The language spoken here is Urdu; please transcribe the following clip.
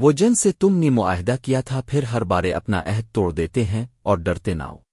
وہ جن سے تم نے معاہدہ کیا تھا، پھر ہر بارے اپنا عہد توڑ دیتے ہیں اور ڈرتے نہ ہو۔